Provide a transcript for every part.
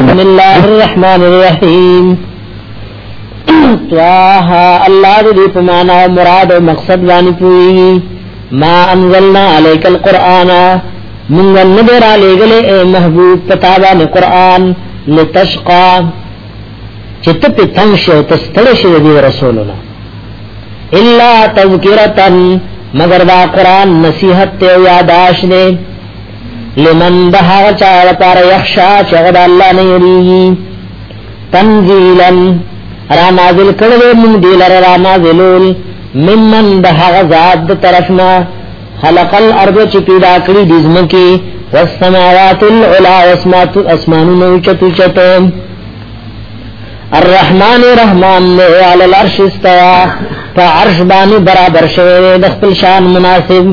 بسم الله الرحمن الرحیم طه الله دې په معنا او مراد او مقصد باندې پوي ما انزلنا عليك القرآن من نذر عليك اے محبوب پتا باندې قرآن لتشقا چې ته په تنگ شې او تستړ شې د رسول الله الا تذکرتن مگر دا قرآن نصیحت ته یاداش نه لمن دها چا لپاره یخشا چې غد الله نه یریږي تنزیلا را نازل کړل موږ دې لره را نازلول ممن دها ذات د طرفنا خلق الارض چې پیدا کړی د زمکه والسماوات العلى واسمات اسمانونو چتو چتو الرحمن رحمان نے علی العرش استوا فعرش بانی برابر شوه د خپل شان مناسب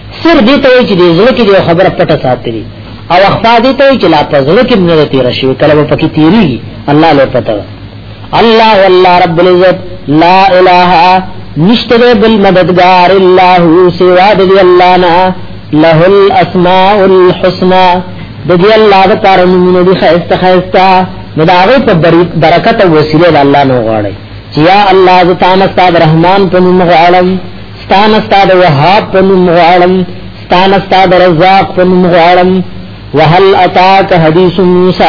سر دې ته وایي چې د زړه کې یو خبره پټه ساتلی او اخفا دې ته وایي چې لا په زړه کې نه تیر شي کله به پکې تیری الله له پته الله والله رب العزت لا اله نشته بل مددگار الا هو سوا د الله نه له الاسماء الحسنى د دې الله د کار نمونه دي خیسته خیسته نو دا هغه په برکت او وسیله الله نو غواړي چې یا الله ز تعالی ستاسو رحمان په نوم غواړم ستان استاد وهاب په نوم غواړم ستان استاد رزاق په نوم غواړم وهل اتاک حدیث موسی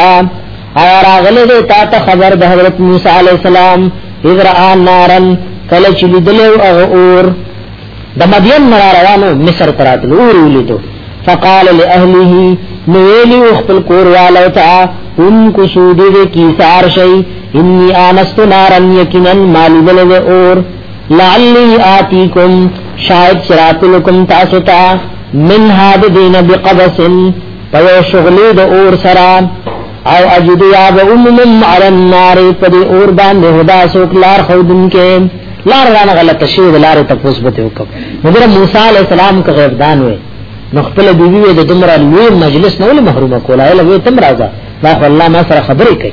آیا راغله دې تا ته خبر د حضرت موسی علی السلام اذ را نارن کله چې لیدلو هغه اور د مدین نه روانو مصر تراتلو اور ولیدو فقال لاهله نویلی خپل کور والو ته ان کو سودې کې سار شي انی انست نارن یقینا مالیدل اور لعلی آتیکم شاید چراتلکم تاسوتا من هاد دین بقبس پیو شغلی د اور سرا او اجد یا با امم علی النار پا دی اور باندې هدا سوک لار خودن کے لار رانه غلط شوی د لارې تپوس به وکړ مګر موسی علی السلام که غیب دان وي نو خپل بیوی د دمر لوی مجلس نه ول محروم کوله له تم راځه دا الله ما سره خبرې کوي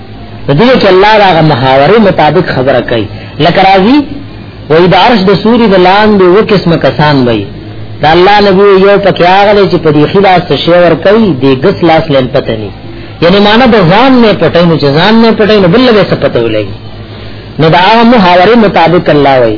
په دې کې الله دا محاورې مطابق خبره کوي لکه راځي وې د عرش د سوري د لاندې و قسمه کسان وي دا الله نبی یو پکې هغه چې په دې خلاص څه شی ور کوي د ګس لاس لن پته نه یعنی معنا د ځان نه پټه نه ځان نه پټه نه بل به څه پته ولګي نو دا محاورې مطابق الله وي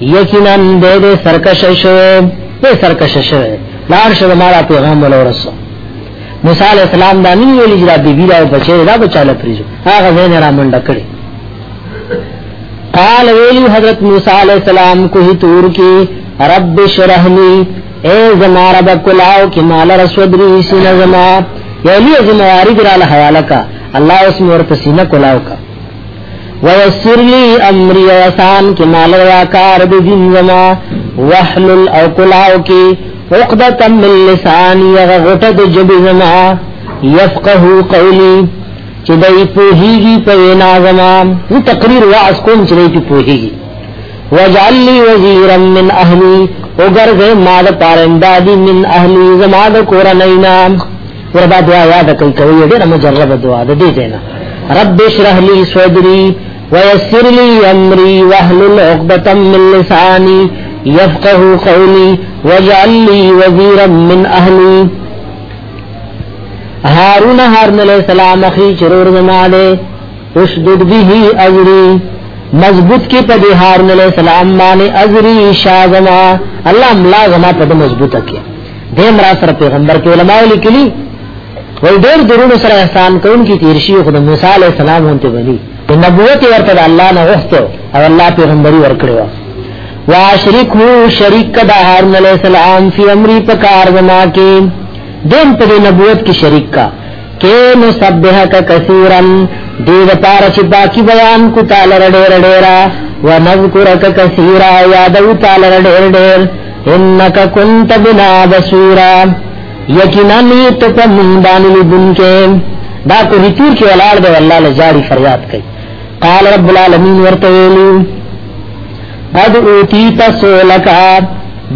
یقینا دې دې سرکش شوه دې سرکش شوه لار شوه مارا پیغام ولورسو موسی علی السلام دا نه ویل چې دا بیبی دا بچی دا بچاله پریزو هغه زین را منډه کړی قال ویلی حضرت موسی علی السلام کوه تور کې رب شرح لی اے زما رب کلاو کې مال رسودری سینه زما یلی زما وارد را له حواله کا الله اسم ورته سینه کلاو کا ویسر لی امری ویسان کی مال ویاکار دی دین زما وحلل او کلاو کی عقدتا من لسانی غغوٹا دی جب زما یفقهو قولی چې دای پوهیږي په وینا زما زه تقریر واعظ کوم چې دای پوهیږي وجعل لي وزيرا من اهلي وګرځه ما د پارندادي من اهلي زما د کورنۍ نام ور دا دعا یاد کړئ کوي ډېر مجرب دعا ده دې دینا رب اشرح لي صدري ويسر لي امري واحلل عقدة من لساني يفقه قولي واجعل لي وزيرا من اهلي هارون هارون علیہ السلام اخی چرور زمانے اشدد به اجری مضبوط کی پا دی هارون علیہ السلام مانے اجری شاہ زمان اللہ ملا زمان پا دی مضبوط کیا دیم را سره پیغمبر کې علما لیکلي وای ډېر درونو سره احسان کوم کې تیر شي خو د موسی علی السلام هونته بني د نبوت ورته د الله نه وخته او الله پیغمبري ورکړي وا واشرک هو شریک کدا هارون علی السلام فی امری پکار زما کې دیم په نبوت کې شریک کا کې نسبحک کثیرا دې لپاره چې باقی بیان کو تعالی ډېر ډېر ونذکرک کثیرا یادو تعالی ډېر ډېر انک کنت بنا بصیرا یقینا نی ته په مونږ باندې لیدونکې دا کو هیتور کې ولار دی الله له جاری فریاد کوي قال رب العالمین ورته ویلو قد اوتیت سولکا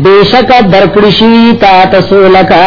بیشک درکړی شی تا تسولکا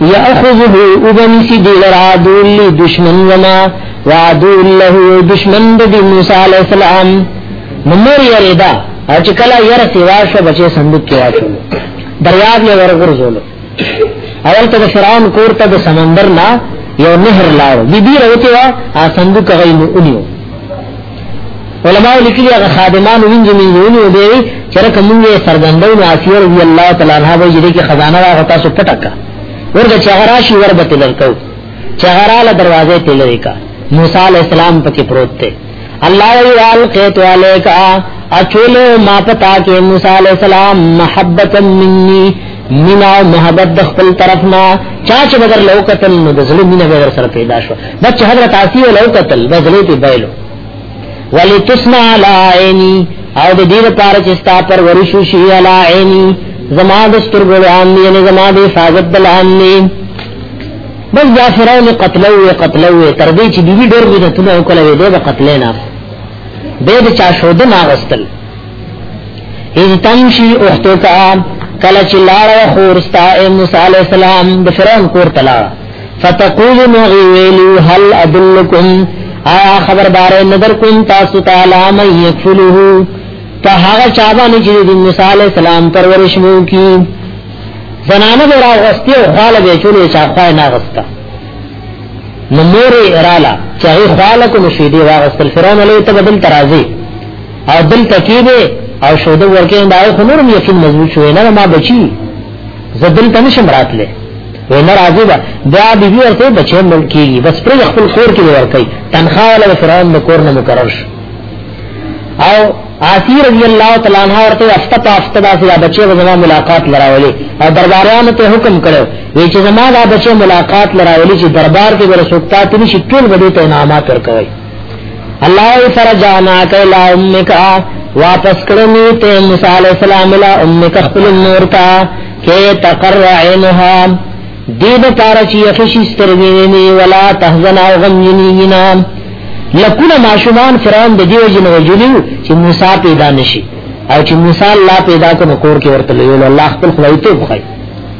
یاخذه وبنسی دی لرا دول دشمن وما وعدو له دشمن د موسی علی السلام نمر یریدا او چې کله ير سیوا شو بچي صندوق کې واچو دریاب له ورغورځول اول ته فرعون کور ته د سمندر لا یو نهر لاړ بيبي راوته وا صندوق غي نو اونیو علماء لیکلي هغه خادمان وینځي مینځونی او دی چې رکه مونږ یې سرګندو نو اسیر رضی الله تعالی عنها به یې کې خزانه راغو تاسو پټکا ورته چې هغه راشي ورته تلرکو چې هغه رااله دروازه تلری کا موسی علی السلام پکې پروت دی الله وی القیت علیکا اچولو ما پتا کې موسی علی السلام محبتا مني مینا او محبت د خپل طرف نه چا چې بدر لو قتل نو د زړه مینا به سره پیدا شو بچ حضرت عاصی لو قتل بدلې ته بایلو ولی تسنا لا عینی او د دې لپاره چې ستا پر ورشو شي لا عینی زما د سترګو لاندې یعنی زما د حفاظت لاندې بس یا فرعون قتلو قتلو تر دې چې بیبي ډېر وځتونه وکړل دې به قتل نه به د چا شودنه غستل اذ تمشي اختك کله چې لار خورستا اے موسی علی السلام د فرعون کور تلا فتقول نو ویلی هل ادلکم آیا خبردار نظر کوم تاسو تعالی مې یکفله ته هغه چا باندې چې د موسی علی السلام پرورش مو کی زنانه به راغستی او خاله به چولې چا خای نه غستا نو مور رالا چې خاله کوم شي دی واغستل فرعون له ته بدل ترازی او دل تکي دي او شو د ورکه دا خو نور یقین مضبوط شوی نه ما بچي زدل ته نشم راتله ونه راځي دا بیا بي بي ورته بچي ملکی بس پر خپل کور کې ورکي تنخواه ولا فرعون د کور نه مقرر شو او آسی رضی اللہ تعالی عنہ ورته افته په افته داسې دا بچي زما ملاقات لراولي او درباریانو ته حکم کړو وی چې زما دا بچي ملاقات لراولي چې دربار کې ورسوکتا تل شي ټول غړي ته انعامات ورکوي الله فرجانا کلا امک واپس کړنی ته موسی علی السلام لا امک خپل نور تا کې تقر عینها دې د پاره چې یخشي سترګې نه ولا تحزن او غم نه نه لکونه ماشومان فرعون د دیو جن وجلیو چې موسی پیدا نشي او چې موسی الله پیدا کو نو کور کې ورته ویل الله خپل خدای ته وخی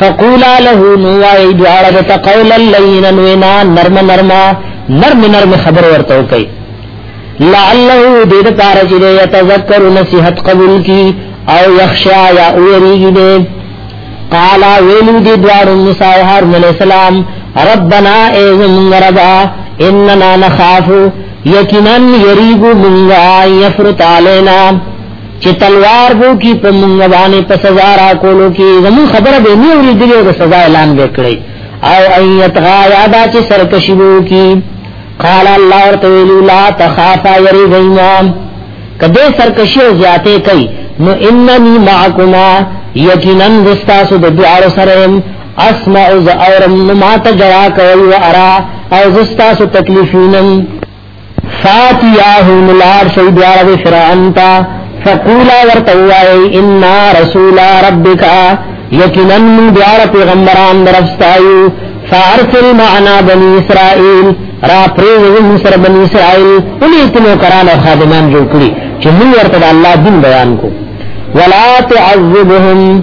فقولا له نوای دوار د تقول لینا وینا نرم نرم نرم نرم خبر ورته کوي لعله دې د پاره چې یتذکر نصیحت قبول کی او یخشا یا اوریږي دې قال ویلو دې دوار موسی او هارون علیہ السلام ربنا ایزم ربا اننا نخاف یقینا یریګو منغا یفرط علینا چې تلوار بو کی په مونږ باندې په سزا را کولو کې زمو خبره به نه وری دی د سزا اعلان وکړي او ایت غا یادا چې سرکشی بو کی قال الله ورته ویلو لا تخافا یری غینا کده سرکشی او زیاته کوي نو اننی معکما یقینا دستا سو د دوار سره اسمع ز اورم ما ته جوا کوي و ارا او دستا سو تکلیفینم فاتیاهم لار شي دوار د فرعون تا فقولا ورتوای ان رسول ربک یقینا دوار پیغمبران درفستایو فارسل معنا بنی اسرائیل را پریوز مصر بنی اسرائیل انہی تنو کران و خادمان جو کری چه من ورطب اللہ دین بیان کو ولا تعذبهم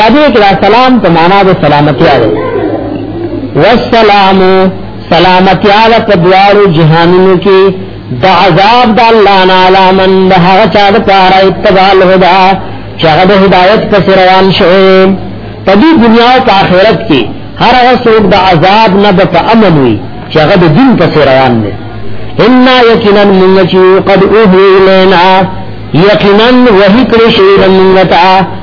یادې کړه سلام په معنا د سلامتی ده والسلام سلامتی علی په دوارو جهانونو کې د عذاب د الله نه علامن د هغه چا د پاره اتباع الهدى چې هغه د هدایت په سر روان شوی په دې دنیا او آخرت کې هر هغه څوک د عذاب نه په امن وي چې هغه د دین په سر روان دی ان یقینا من چې قد اوه الینا یقینا وحی کړی شوی موږ ته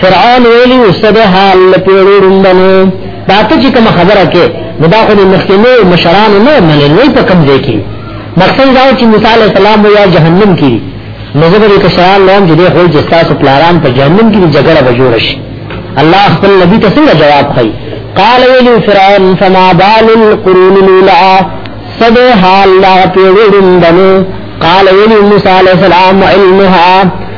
فرعون ویلی وسته ده حال لپیړو رندنو دا ته چې کوم خبره کې نو دا خو د مخکینو مشرانو نه منل وی په کم ځای کې مقصد دا چې موسی علی السلام یا جهنم کې نظر کې سوال لوم چې د خو جستا سو پلاران په جهنم کې جګړه وجوړ شي الله خپل نبی ته څنګه جواب کوي قال ویلی فرعون فما بال القرون الاولى صد حال لا پیړو رندنو قال ویلی موسی علی السلام علمها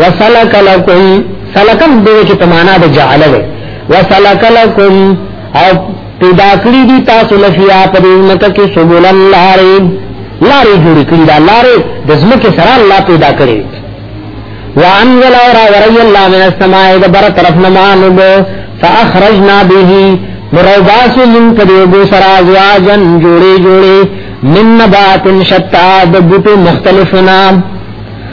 وسلک لکم سلکم دې کې تمانا د جعل له وسلک لکم او پیدا کړی دي تاسو لفیا په دې مکه کې سبول الله لارې جوړې کړې دا لارې د زمکه سره الله پیدا کړې وانزل اور وري الله من السماء د بر طرف نه مانو فاخرجنا به مروباس من کدیو بو سرا زواجن جوړي جوړي من نبات شتا د بوټو مختلفنا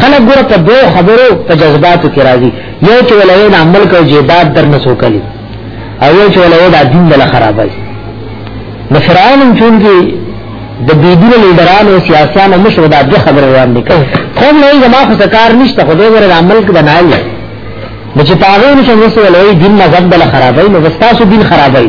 خلک ګوره په دوه خبرو په جذباتو کې راځي یو چې ولوي د عمل کو جهاد در نه سوکلي او یو چې ولوي د دین له خرابای د فرعون چون کې د بيدین لیډرانو سیاسيانو مشر دا د خبر روان دي کوم نه زما خو سکار نشته خو دې ور عمل کې بنایل نو چې پاغه نشم وسو ولوي دین مذهب له خرابای نو وستا سو دین خرابای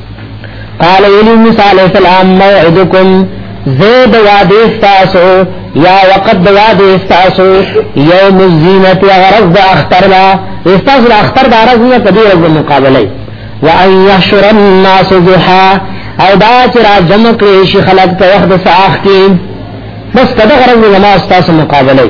قال ویلی موسی علیہ السلام موعدکم زید وعده استاسو یا وقت د وعده استاسو یوم الزینت غرض د اختر لا استاسو د اختر د غرض نه کدی ورځ مقابله و ان یحشر الناس ضحا او دا چې را جمع کړي شي خلق په وخت د ساخ کې بس کده غرض نه استاسو مقابله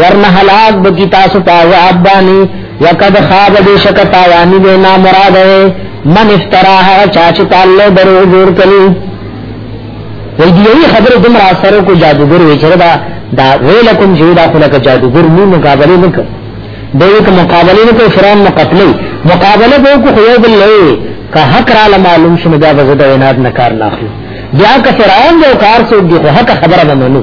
ورنه هلاک بکی تاسو په عذاب باندې وقد خاب دې شک تاوانی دې نا مراد وي من افترا هغه چا چې تعالی درو جوړ کړي وې دې خبره دم را سره کو جادوګر وي چې دا دا ویلکم چې دا خلک جادوګر نو مقابله نه کوي دوی که مقابله نه کوي فرعون مقتلې مقابله به کو خو یو بل لوي که حق را معلوم شنه دا به زده عناد نه کار نه اخلي بیا که فرعون یو کار څوک دی خو حق خبره نه منو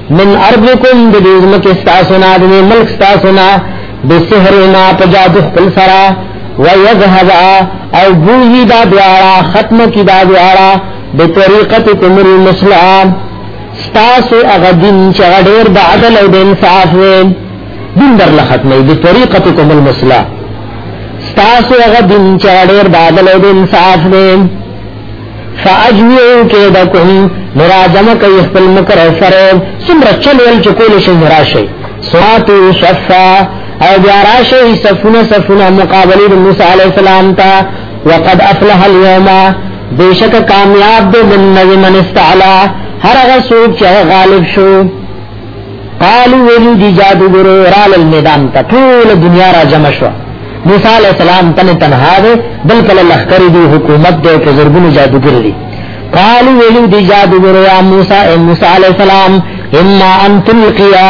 من ارضکم د دې مکه تاسو نه د ملک تاسو نه د سحر نه په جادو خپل سره ويذهب او بوهي دا دوارا ختم کی دا دوارا بطریقتکم المسلم تاسو هغه دین چې ډېر د عدل او د انصاف وي دین در له ختمې د طریقتکم المسلم تاسو هغه دین چې ډېر د عدل او د انصاف وي فاجمعو کې دا کوم مراجمه کوي خپل مکر سره څومره چل ول چې کول شي راشي سواتو صفا او بیا راشي صفونه صفونه مقابله د موسی عليه السلام ته وقد افلح اليوم بشک کامیاب دې من من استعلا هر هغه څوک چې غالب شو قالو ویلو دی جادوګرو رال المیدان ته ټول دنیا را جمع شو موسی علیہ السلام تن تنها دی بل کله لخر دی حکومت دی په زرګونو جادوګر دی قالو ویلو دی جادوګرو یا موسی اے موسی علیہ السلام اما ان تلقیا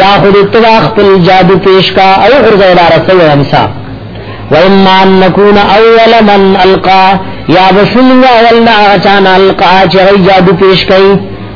یا خود اتباع خپل جادو پیش کا او غرزه الى رسول انسا و اما ان نکون اول من القا یا بشنگا ولنا اچانا القا چه جادو پیش کئی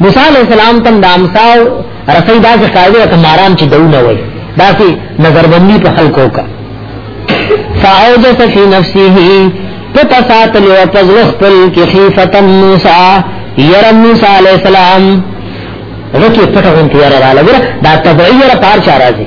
موسی علیہ السلام تم د امساو رسي دا چې قاعده او تماران چې دونه وای دا چې نظر باندې په خلکو کا فاوجس فی نفسه پتا سات لو پزل خپل کې خیفت موسی ير موسی علیہ السلام وکي پټه غونتی را لاله دا تبعیه را پار چارازي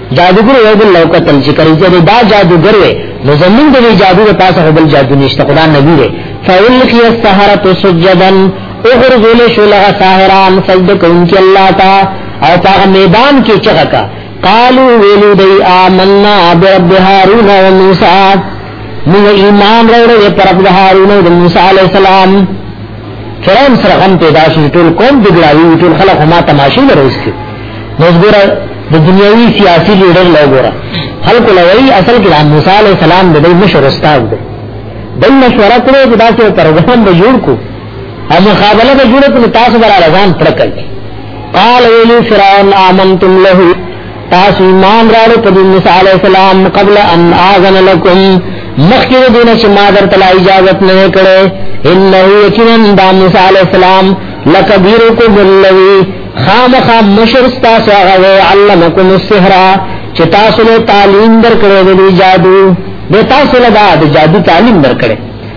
جادوګر یو بل لو قتل چې کړي چې دا جادوګر وي نو زمون د جادو په پاسه بل جادو نشته خدای نبی دی فولقي السحرة سجدا اغرزل شلغ ساحران سجد کوونکی الله تا او په میدان کې چغه کا قالو ویلو دی آمنا برب هارون و موسی موږ ایمان راوړل پر رب هارون او موسی علی السلام کرام سره غم پیدا شو ټول قوم بګړاوی ټول خلک ما تماشې لروستي نو ګوره د دنیوي سیاسي لیډر لا ګوره خلق لوی اصل کې موسی عليه السلام د دې مشر استاد دی بل مشوره کړو چې دا څه پروګرام به جوړ کو او مخابله به جوړ کړو تاسو برابر ځان پړکل قال ویلی فرعون آمنتم له تاسو ایمان راړو په دې موسی علی السلام قبل ان اذن لكم مخکې دې نه چې ما درته لا اجازه نه کړې انه یقینا دا موسی علی السلام لکبیرکم الذی خامخ مشر تاسو هغه علمکم السحر چې تاسو له تعلیم درکړې دې جادو دې تاسو له دا جادو تعلیم درکړې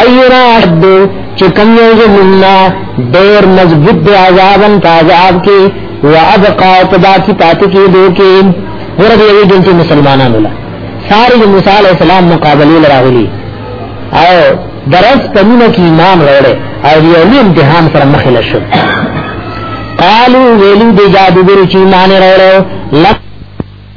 اینا حد چې کم یو زمنا ډیر مضبوط دی عذابن په عذاب کې و ابقا په باقی پاتې کې دوی کې ورته یو دین چې مسلمانانو لا ساری موسی علی السلام مقابله لراغلی او درس پمینه کې امام راوړې او یو لوی امتحان سره مخې لشو قالو ویلو دی جادوګر چې ایمان راوړو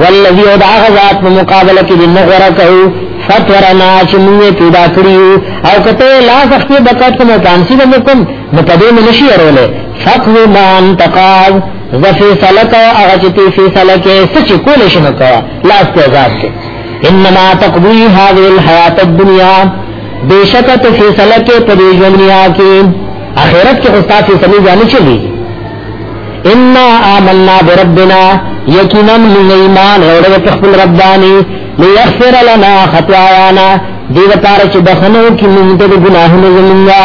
والذی او دا غزات په مقابله کې دی مغره کوي فتورنا چې موږ پیدا کړیو او کته لا سختي بکټ کوم پانسی د کوم نو په دې نشي ورولې فقه ما انتقاد ذفی سلک او هغه چې تی فی سلک سچ کول شي نو کا لا استعذاب کې انما تقضي هذه الحیات الدنیا بیشک ته فی سلک په دې دنیا کې اخرت کې استاد فی سلک ځان چلی انا آمنا بربنا یقینا من ایمان روڑے تخبل ربانی لیغفر لنا خطایانا دیو پارا چو بخنو کی منتد گناہ نزمنگا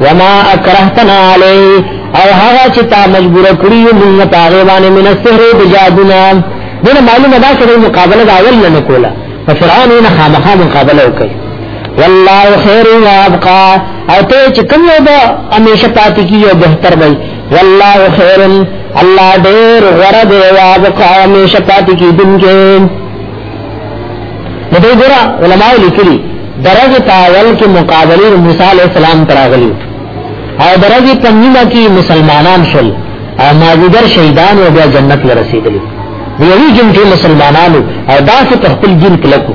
وما اکرہتنا علی او هغه چې تا مجبور کړی موږ په هغه باندې من سحر د جادونا دغه معلومه ده چې مقابله دا اول نه کوله ففرعون نه خامخا مقابله وکړي والله خير وابقى او ته چې کوم یو به همیشه پاتې کیږي او بهتر وي والله خیر الله ډیر غره دی واز قوم شپاتی کی دن کې نو دې ګره علماء لیکلي درجه تاول کې مقابله موسی علی السلام تراغلی او درجه پنیمه کې مسلمانان شول او ماجدر شهیدان او بیا جنت لرسیدلی یوی جنتی مسلمانانو او داسې تخپل دین کلکو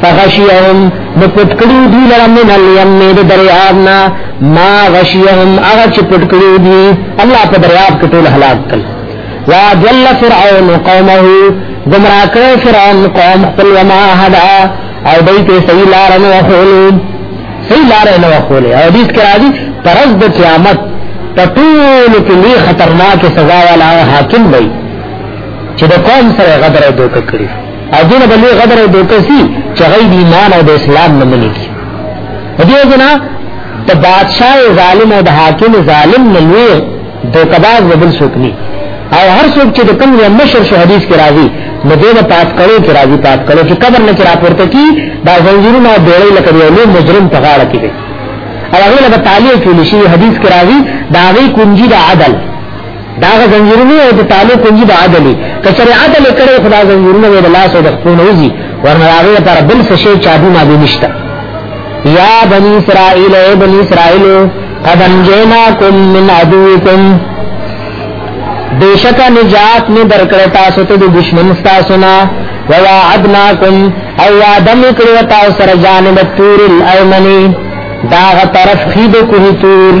فغشیهم نو پټکړو دی لرا من الیمه د دریابنا ما غشیهم هغه چې پټکړو دی الله په دریاب کې ټول هلاک کړ وا جل فرعون قومه گمراه کړ فرعون قوم خپل وما هدا او دای ته صحیح لار نه وخولو صحیح لار نه وخولو او دې کې راځي پرز د قیامت پټول کې لوی خطرناک سزا والا حاکم وي چې د قوم سره غدر دوک کړی اذن بلی غدر او دوکسی چې غي د ایمان او د اسلام نه مني کی دې جنا د بادشاہ ظالم او د حاکم ظالم نه لوی دوکباز وبل سوکني او هر څوک چې د کوم یو مشر شو حدیث کې راځي نو دې نه پات کړو چې راځي پات کړو چې قبر نه چې راپورته کی دا زنجیرونه او بیړې لکه یو لوی مجرم په غاړه کې دي او هغه له تعالی کې لشي حدیث کې راځي دا غي کنجي د عدل دا غ زنجیرونه او د تعلق کنجی د عدل کچر عدل کړي خدا زنجیرونه د لاس او د خپل وزي ورنه هغه پر بل څه شي چا دي ما دي نشته یا بنی اسرائیل اے بنی اسرائیل قد انجیناکم من عدوکم بیشکا نجات میں درکڑے تاسو تے دشمن ستاسونا وواعدناکم او وعدم اکڑو تاو سر جانب تور الایمنی داغ طرف خید کوئی تور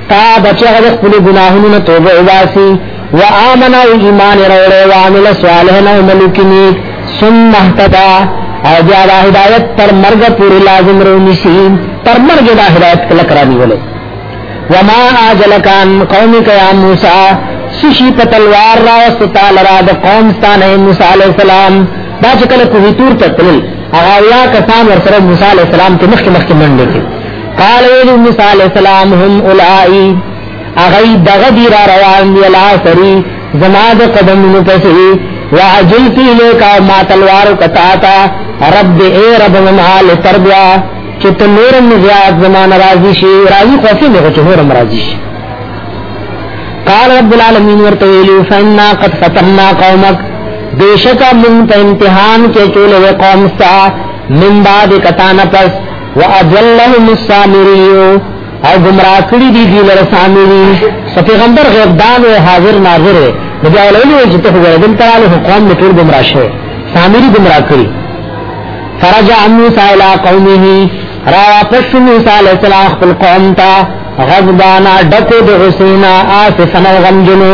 تا بچی هغه خپل ګناهونو نه توبه وباسي و امن او ایمان وروړي او عمل صالح نه ملکینی ثم اهتدى او بیا د هدایت تر مرګ پورې لازم رونی شي تر مرګ د هدایت کله کرانی ولې وما اجلکان قومک یا موسی سشی په تلوار را واستتا لرا د قوم ستانه موسی علی السلام دا چې کله کوه تور ته تل هغه یا کسان ورسره موسی علی السلام ته مخکې مخکې منډه کړي قال ویل موسی علیہ السلام هم اولائی اغی دغه دی را روان دی لا سری زما د قدمونو پسې واجلتی لیکا ما تلوار کتا تا رب دې اے رب ما لتربیا چې ته نورم زیاد زما ناراضی شي راضی خوفي نه چې نورم راضی شي قال رب العالمین ورته ویلو فنا قد فتنا قومک بیشکا من ته امتحان کې چولې قوم سا من بعد کتان پس واضلهم السامری او گمراه کړی دی دی لره سامری پیغمبر غیب دان او حاضر ناظر دی بیا ولولو چې ته غوړې دل تعالی حکم مټول گمراه شوی سامری گمراه کړی فرجع موسی الى قومه را واپس موسی علیہ السلام خپل قوم ته غضبانا ډکه د حسینا آسفنا غمجنو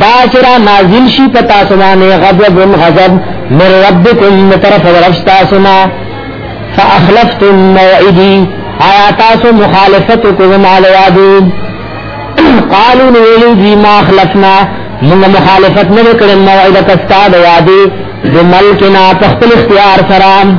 دا چرا نازل شي پتا سمانه غضب غضب من ربکم طرف ورشتا سنا فاخلفتم موعدی آیا تاسو مخالفت کوم علی وادو قالو نویلی دی ما خلفنا من مخالفت نه کړم موعد کستا د وادي بملکنا تخت الاختیار سلام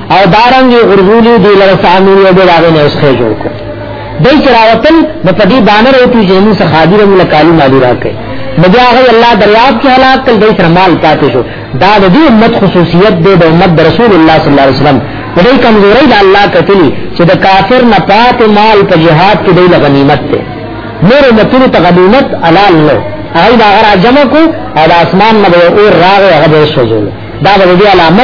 او دارنګي غرزولي دی لره سامي یو به راغی نه اسخه جوړ کو دای چراوتل د پدی بانر او تی جنو سخادر مولا کالو مالی راکې نبی هغه الله دریاب کې هلاک کړ دای سره مال پاتې شو دا د دې امت خصوصیت دی د امت رسول الله صلی الله علیه وسلم دای کمزوري د الله کتلی چې د کافر نه پات مال په جهاد کې دی غنیمت دی نور متونو ته غنیمت حلال نه هغه دا غره جمع کو او د اسمان نه اور راغی هغه به سوځول دا د دې علامه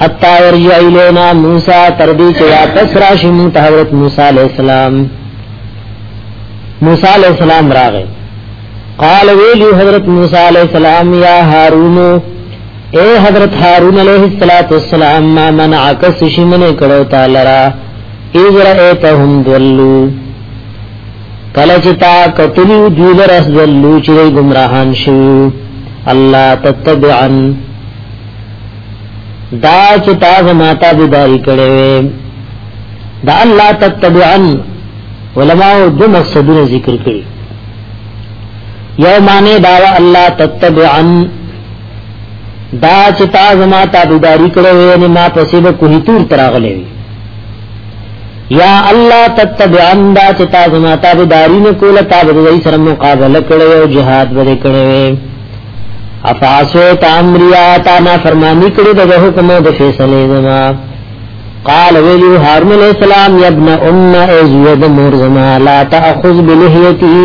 حتا ورجع الینا موسی تر دې چې واپس راشي مون ته حضرت موسی علی السلام موسی علی السلام راغی قال ویلی حضرت موسی علی السلام یا هارون اے حضرت هارون علیہ الصلات والسلام ما منعک سشمن کړو تعالی را ایذر ایتهم دلو کله چې تا کتلی دوی لرس دلو چې گمراهان شو الله تتبعن دا چې تاسو ماته بيداری کړې دا الله تتبعن علماء دو مقصدونه ذکر کړي یو معنی دا الله تتبعن دا چې تاسو ماته بيداری کړې نه ما پسې به کوی تور تراغلې یا الله تتبعن دا چې تاسو ماته بيداری نه کوله تاسو به یې سره مقابله کړې او jihad به کړې افاسو تامریا تا نا فرمانی کړی د حکم او د فیصله زما قال ویلی هارون علیہ السلام یا ابن ام ازید مور زما لا تاخذ بلحیتی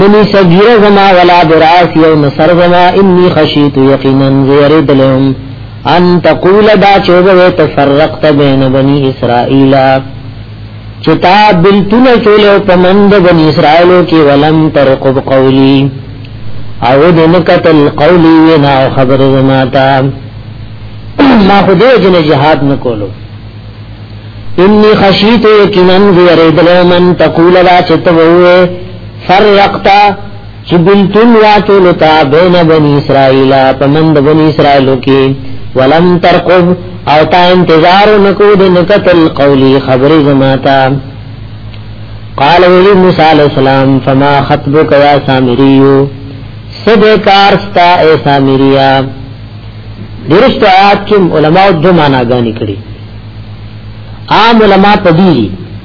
منی صغیر زما ولا براس یو نصر زما انی خشیت یقینا زیرد لهم ان تقول دا چوبه تفرقت بین بنی اسرائیل چتا بلتون چولو پمند بن اسرائیلو کی ولم ترقب قولی او دن قتل قولی وینا او خبر زماتا ما خودی جن جهاد نکولو انی خشیت یقینا ویرید لمن تقول لا چتوه فرقتا چې بلتون واچو لتا بین بنی اسرائیل پمند بنی اسرائیلو کې ولم ترقب او تا انتظار نکو د نکتل قولی خبر زماتا قال ولی موسی علیہ السلام فما خطبک یا سامریو سد کارستا اے سامریا درست آیات کې علماء دو معنا غانی کړي عام علماء پدی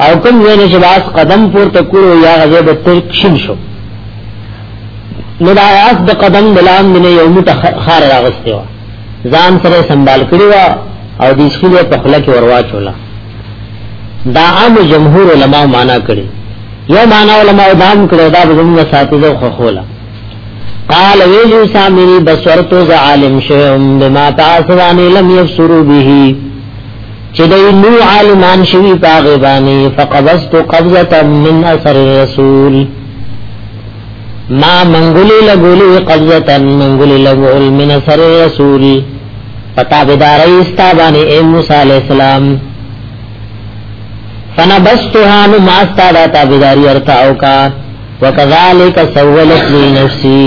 او کوم ځای نه چې لاس قدم پورته کړو یا غزه به تر کښین شو نو دا آس د قدم دلام نه یو متخار راغسته و ځان سره سنبال کړی و او د سخیله په خله کې ورواچولا دا عام جمهور علما معنا کړی یو معنا علما دام کړی دا زموږ ساتیزو خو خولا قال ویلی سامری بسورتو ز عالم شوم بما تاسوانی لم یفسرو به چې د لو عالمان شوی پاغه باندې فقبست قبضه من اثر رسول ما منګولې لګولې قبضه منګولې لګول من اثر رسول پتا بدارې استا باندې اے موسی علی السلام فنبستها نو ما استا دا تابعداري ارتا او کا وکذالک سولت لی نفسی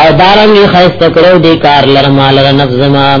او دارنګ خیست کړو دې کار لرمال نفس زمان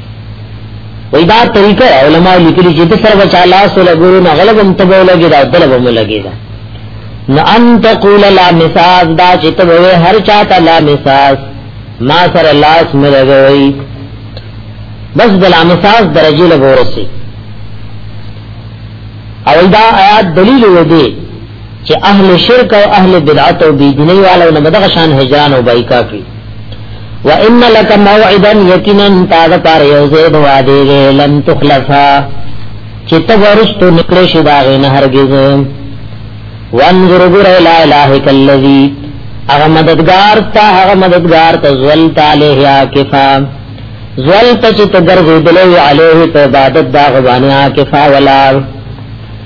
وای دا طریقه علماء لیکلي چې د سر بچا لاس ولا ګورو نه غلبم تبو لګي دا دلبم لګي دا نو ان تقول لا مساس دا چې تبو هر چاته لا مساس ما سر لاس مې لګوي بس د لا مساس درجه لګورسي او دا آیات دلیل و دی چې اهل شرک او اهل بدعت او بيدیني والو نه بدغه شان هجران او بایکاټ وي وان لك موعدا یقینا تا د پار یو زید وعده لم تخلفا چې ته ورستو نکړې شي دا نه هرگز وانظر غیر لا اله الا الذی هغه مددگار تا هغه مددگار ته زول تعالی یا کفا زول ته چې ته ګرځېدلې علیه په عبادت دا غوانه کفا ولا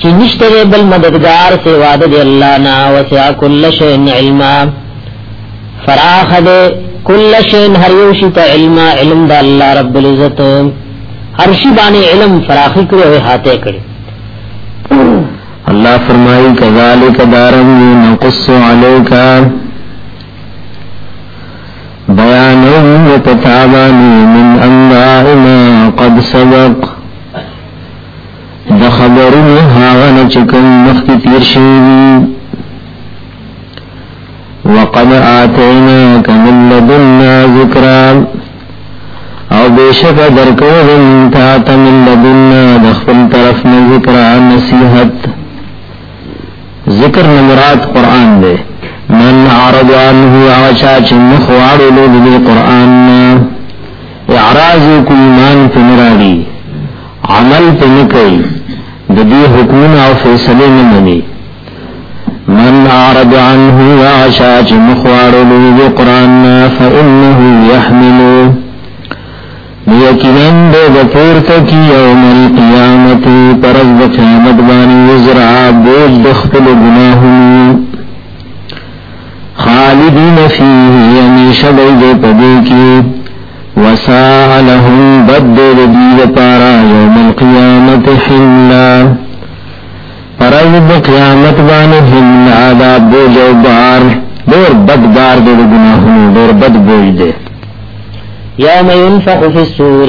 چې نشته بل مددگار سوا د الله نه وسع کل شی علما فراخ دې کل شی هر یو شی ته علم علم د الله رب العزت هر شی باندې علم فراخ کړو هي هاته کړی الله فرمایي کذالک دارن نقص علیک بیان وتتابانی من انباء ما قد سبق د خبرونو هغه نه چې کوم مخکې تیر شوي دي وقد آتیناک من لدنا ذکرا او بشک درکو من تا ته من لدنا د خپل طرف نه ذکرا نصیحت ذکر نه مراد قران دی من عرض عنه عاشا چې مخوار له قران نه اعراض کو ایمان په مرادي عمل په نه کوي د دې حکمونه او فیصله نه مني من اعرض عنه وعشا چې مخواړلو د قران نه فانه يحملو یقینا د غفور ته کی یوم القیامت پرز د قیامت باندې وزرا بوج د خپل ګناهونو خالدین فیه همیشه دی دی پدې کې وساء لهم بد دی لپاره یوم القیامت حملا پرز د قیامت باندې حملا عذاب دی جو بار ډېر بد بار دی د ګناهونو ډېر بد بوج دی یوم ينفخ فی السور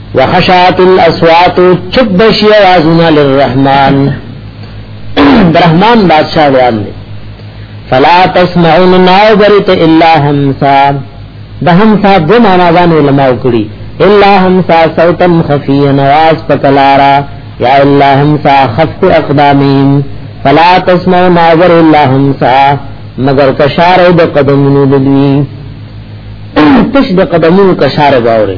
وخشات الاسوات چپ بشی آوازنا للرحمن درحمن بادشاہ ویان دی فلا تسمعون ناو بریت الا همسا دا همسا دو مانازان علماء کری الا همسا صوتا خفیا نواز پکلارا یا الا همسا خفت اقدامیم فلا تسمعون ناو بر الا همسا مگر کشار د قدمونو دلوی تش د قدمونو کشار باوری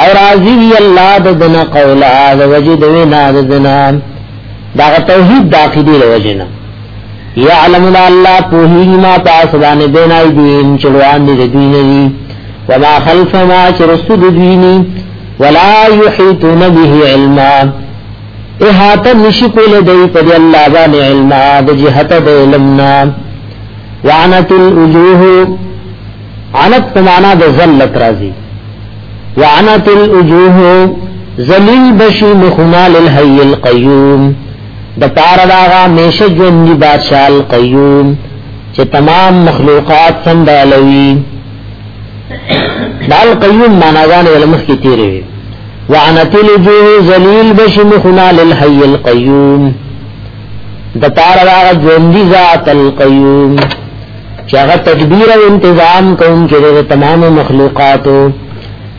او راضی وی الله د دنا قولا د وجه د وینا د دنا دا توحید د عقیده له وجه نه یعلم الله پوهی ما تاسو باندې بنای دین چلوان دي د دین دی وما خلف ما چرسو د دینی ولا یحیتون به علما احاطه نشی کول دی په الله باندې علما د جهته د علمنا وعنت الوجوه عنت په معنا د ذلت راځي وعنت الوجوه ذلیل بشی مخنا للحی القیوم د پار داغا میشه ژوندۍ بادشاہ القیوم چې تمام مخلوقات سندالوي دال قیوم معنا غانې لمخ کې تیرې وي وعنت الوجوه ذلیل بشی مخنا للحی القیوم د پار داغا ژوندۍ ذات القیوم چې هغه تدبیر او تنظیم کوونکی دی د تمام مخلوقاتو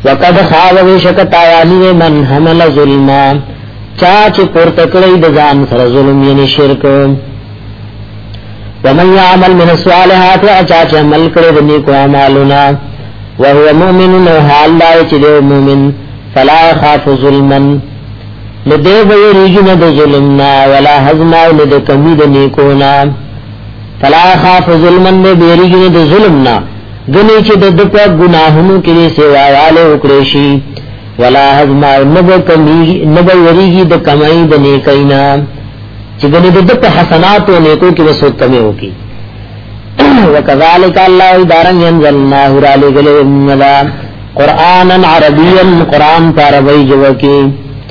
وقد خاب وشک تاوانی من حمل ظلما چا چې پورته کړی د ځان سره ظلم یې شرک ومن يعمل من الصالحات اچا چې عمل کړی د نیکو اعمالنا وهو مؤمن نو حال لا چې دی مؤمن فلا خاف ظلما لدې ویریږي نه د ظلمنا ولا حزما نه د کمی د نیکو نه فلا خاف ظلمن نه بیریږي د ظلم نه ګنې چې د د په ګناهونو کې سیواواله وکړي شي ولا حزم نبو کمی نبو یریږي د کمای د نیکینا چې ګنې د په حسنات او نیکو کې وسو کمی وکي وکذالک الله دارن ينزلنا را لګلې ملا قرانا عربيا قران پر وی جو کې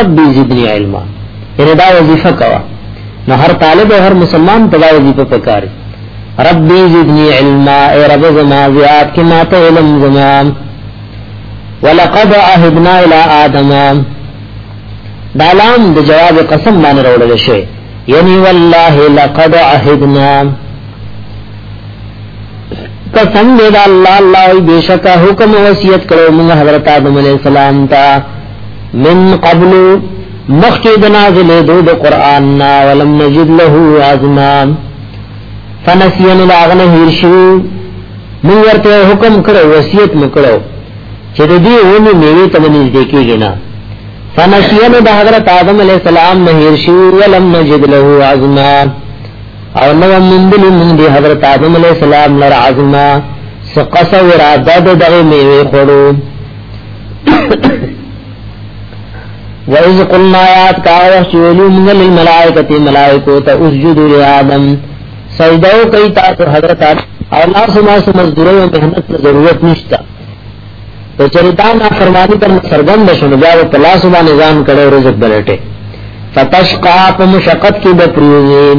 رب زدنی علما یعنی دا وظیفه کوا نو هر طالب او هر مسلمان په دا وظیفه پکاري رب زدنی علما اے رب زما زیاد کی ما ته علم زما ولقد عهدنا الى آدم دا لام د جواب قسم باندې راوړل شي یعنی والله لقد عهدنا قسم دې دا الله الله بشکه حکم وصیت کړو موږ حضرت آدم علیہ السلام ته من قبل مخکې د نازل دو د قران نا ولم نجد له عزما فنسین لاغنه هیرشو من ورته حکم کړو وصیت مکړو چې د دې ونی میوه ته نږدې کېږي نه فنسین د حضرت آدم علی السلام نه هیرشو ولم نجد له عزما او نو من دې من دې حضرت آدم علی السلام لر عزما سقص اراده دغه میوه خورو وَإِذْ قُلْنَا يَا تَعَالَى وَشِوَلُوا مِنَ الْمَلَائِكَةِ مَلَائِكَةُ اسْجُدُوا لِآدَمَ سجدو کوي تاسو حضرت او لا سما سما زره او مهنت ته ضرورت نشته ته چرتا ما فرمانی پر سرګند شنو بیا په لاس باندې ځان کړه رزق بلټه فتشقا په مشقت کې د پریوزین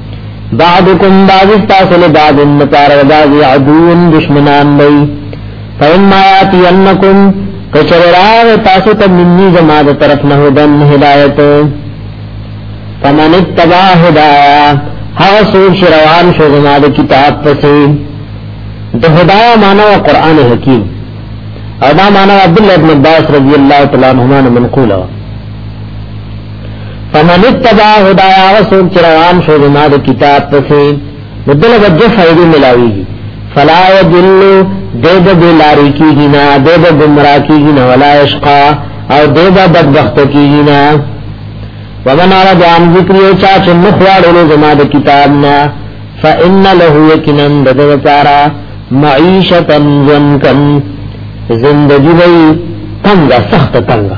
بعدکم بعض تاسو له بعض لپاره بعض عدو دشمنان دی فإما يأتينكم کچراغ تاسو ته مني زما د طرف نه هدن هدایت فمن اتبع هدايا هغه څوک چې روان شو زما د کتاب پسې د هدايا معنا قرآن حکیم او دا معنا عبد الله بن عباس رضی الله تعالی عنهما منقوله فمن اتبع هدایا وسوک چروان شو زما د کتاب پسې بدل وجه فائدې ملاوي فلا يدل دید بلاری کیږي نه دید گمراه کیږي نه ولا اشقا او دید بدبخت کیږي نه ومن على دعام ذکر یو چا چې مخواړو زما د کتاب نه فإن له یقینا د لپاره معیشتا ضنکا زندگی وی تنگا سخت تنگا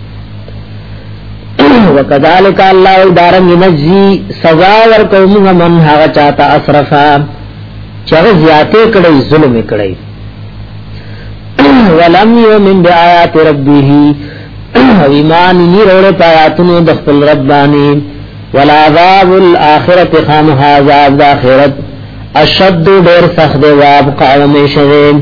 وکذالک الله دار منجی سزا ورکوم من هغه چاته اسرفا چر زیاته کړي ظلم کړي ولم یؤمن بیاات ربه او ایمان یې وروړ پاتونو د خپل رب باندې ولا عذاب الاخرته خام عذاب الاخرت اشد ډیر سخت دی واب قائم شوه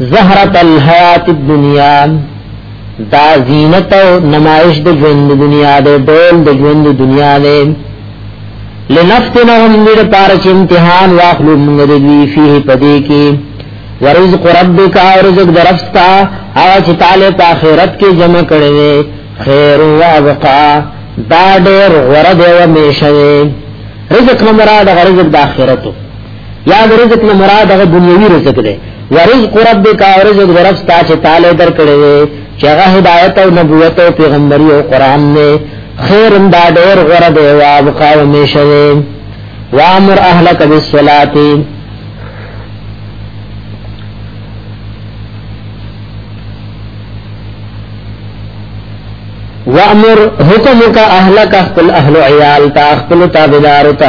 زهرت الحیات الدنیا دا زینت او نمائش د ژوند دنیا د ډول د ژوند دنیا نه لنفتنهم دې پار چې امتحان واخلو موږ دې فيه پدې کې ورزق ربک او رزق درفتا او چې تعالی په آخرت کې جمع کړي خیر او وقا دا ډېر غره دی او میشه رزق نه مراد غرض د آخرتو یا رزق نه مراد هغه دنیوي رزق دی ورزق ربک او رزق رب ستا چې تعالی درکړي دی چې هغه هدایت او نبوت او پیغمبري او قران نه خیر دا ډېر غره دی او ابقا و میشه وامر اهلک بالصلاه وامر حکم کا اهلک خپل اهل عیال تا خپل تابعدار تا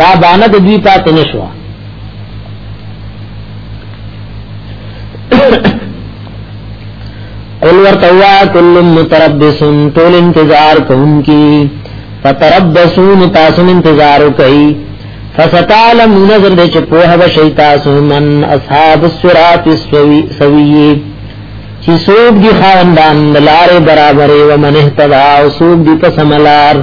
دا بانه د دوی پاتې نشو قل ورتوا کل متربس طول انتظار کون کی فتربسون تاسو انتظار کوي فستعلم نظر دې چې په هغه شي تاسو من اصحاب الصراط السوي سوي چې سوق دي خاندان لارې برابرې و من اهتدا او سوق دي په سملار